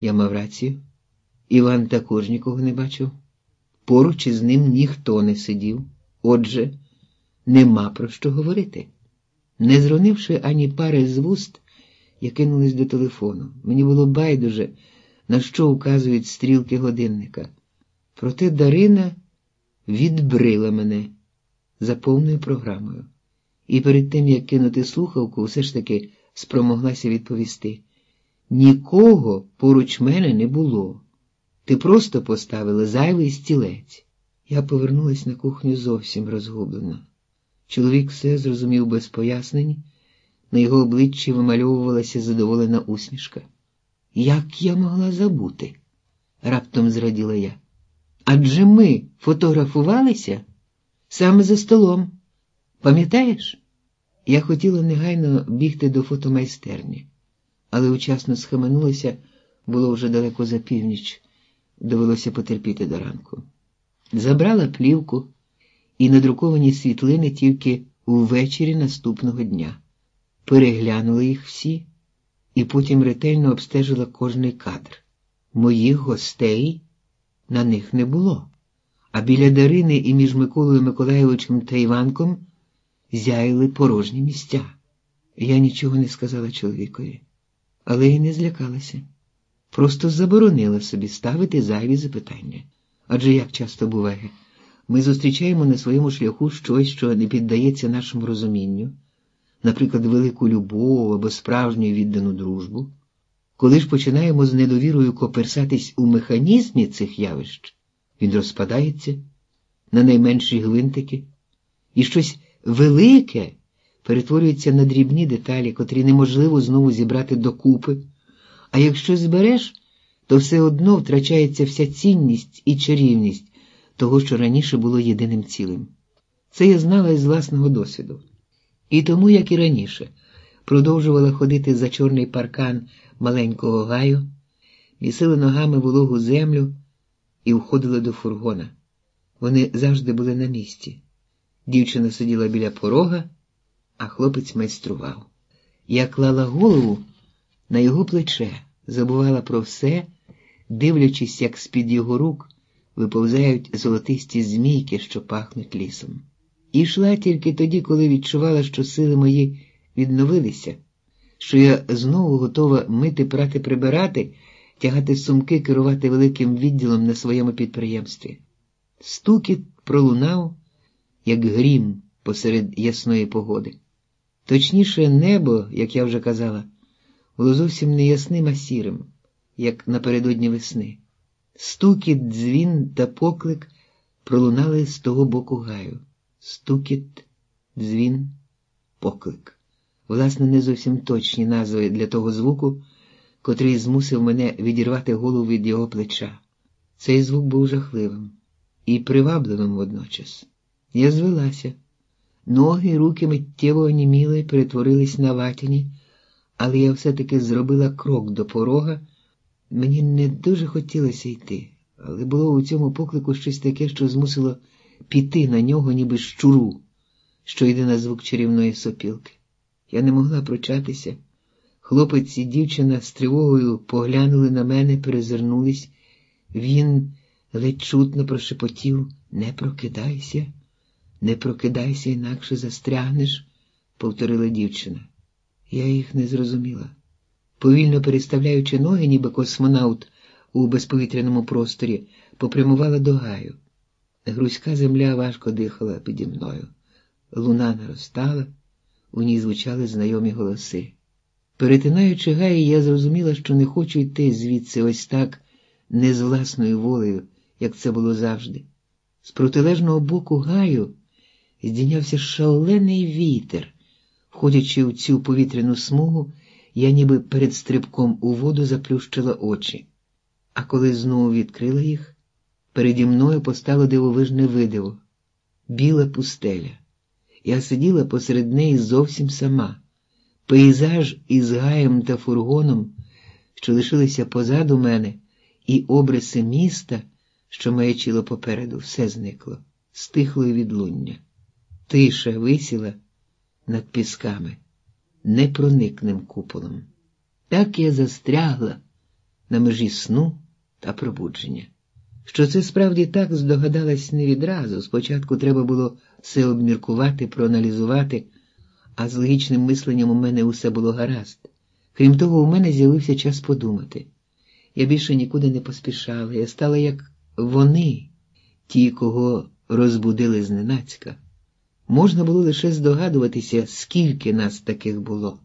Я мав рацію. Іван також нікого не бачив. Поруч із ним ніхто не сидів. Отже, нема про що говорити. Не зронивши ані пари з вуст, я кинулась до телефону. Мені було байдуже, на що указують стрілки годинника. Проте Дарина відбрила мене за повною програмою. І перед тим, як кинути слухавку, все ж таки спромоглася відповісти: нікого поруч мене не було. Ти просто поставила зайвий стілець. Я повернулась на кухню зовсім розгублена. Чоловік все зрозумів без пояснень, на його обличчі вимальовувалася задоволена усмішка. Як я могла забути? раптом зраділа я. Адже ми фотографувалися саме за столом. Пам'ятаєш? Я хотіла негайно бігти до фотомайстерні, але учасно схаменулася, було вже далеко за північ, довелося потерпіти до ранку. Забрала плівку і надруковані світлини тільки увечері наступного дня. Переглянула їх всі і потім ретельно обстежила кожний кадр. Моїх гостей на них не було, а біля Дарини і між Миколою Миколаєвичем та Іванком зяяли порожні місця. Я нічого не сказала чоловікові, але й не злякалася. Просто заборонила собі ставити зайві запитання. Адже як часто буває, ми зустрічаємо на своєму шляху щось, що не піддається нашому розумінню, наприклад, велику любов або справжню віддану дружбу. Коли ж починаємо з недовірою коперсатись у механізмі цих явищ, він розпадається на найменші гвинтики, і щось велике перетворюється на дрібні деталі, котрі неможливо знову зібрати докупи, а якщо збереш, то все одно втрачається вся цінність і чарівність того, що раніше було єдиним цілим. Це я знала із власного досвіду. І тому, як і раніше, продовжувала ходити за чорний паркан маленького гаю, місили ногами вологу землю і входили до фургона. Вони завжди були на місці. Дівчина сиділа біля порога, а хлопець майстрував. Я клала голову на його плече, забувала про все, дивлячись, як з-під його рук виповзають золотисті змійки, що пахнуть лісом. І йшла тільки тоді, коли відчувала, що сили мої відновилися, що я знову готова мити, прати, прибирати, тягати сумки, керувати великим відділом на своєму підприємстві. Стукіт пролунав, як грім посеред ясної погоди. Точніше, небо, як я вже казала, було зовсім не ясним, а сірим, як напередодні весни. Стукіт, дзвін та поклик пролунали з того боку гаю. Стукіт, дзвін, поклик. Власне, не зовсім точні назви для того звуку, котрий змусив мене відірвати голову від його плеча. Цей звук був жахливим і привабливим водночас. Я звелася. Ноги руки миттєво оніміли, перетворились на ватяні, але я все-таки зробила крок до порога. Мені не дуже хотілося йти, але було у цьому поклику щось таке, що змусило піти на нього, ніби щуру, що йде на звук чарівної сопілки. Я не могла прочатися. Хлопець і дівчина з тривогою поглянули на мене, перезирнулись. Він ледь чутно прошепотів не прокидайся, не прокидайся, інакше застрягнеш, повторила дівчина. Я їх не зрозуміла. Повільно переставляючи ноги, ніби космонавт у безповітряному просторі, попрямувала до гаю. Грузька земля важко дихала піді мною. Луна наростала, у ній звучали знайомі голоси. Перетинаючи гаї, я зрозуміла, що не хочу йти звідси ось так, не з власною волею, як це було завжди. З протилежного боку гаю здійнявся шалений вітер. Входячи в цю повітряну смугу, я ніби перед стрибком у воду заплющила очі, а коли знову відкрила їх, переді мною постало дивовижне видиво, біла пустеля. Я сиділа посеред неї зовсім сама. Пейзаж із гаєм та фургоном, що лишилися позаду мене, і обриси міста, що маячило попереду, все зникло, стихло і відлуння. Тиша висіла над пісками непроникним куполом. Так я застрягла на межі сну та пробудження. Що це справді так здогадалась не відразу. Спочатку треба було все обміркувати, проаналізувати, а з логічним мисленням у мене усе було гаразд. Крім того, у мене з'явився час подумати. Я більше нікуди не поспішала, я стала як вони, ті, кого розбудили зненацька. Можна було лише здогадуватися, скільки нас таких було.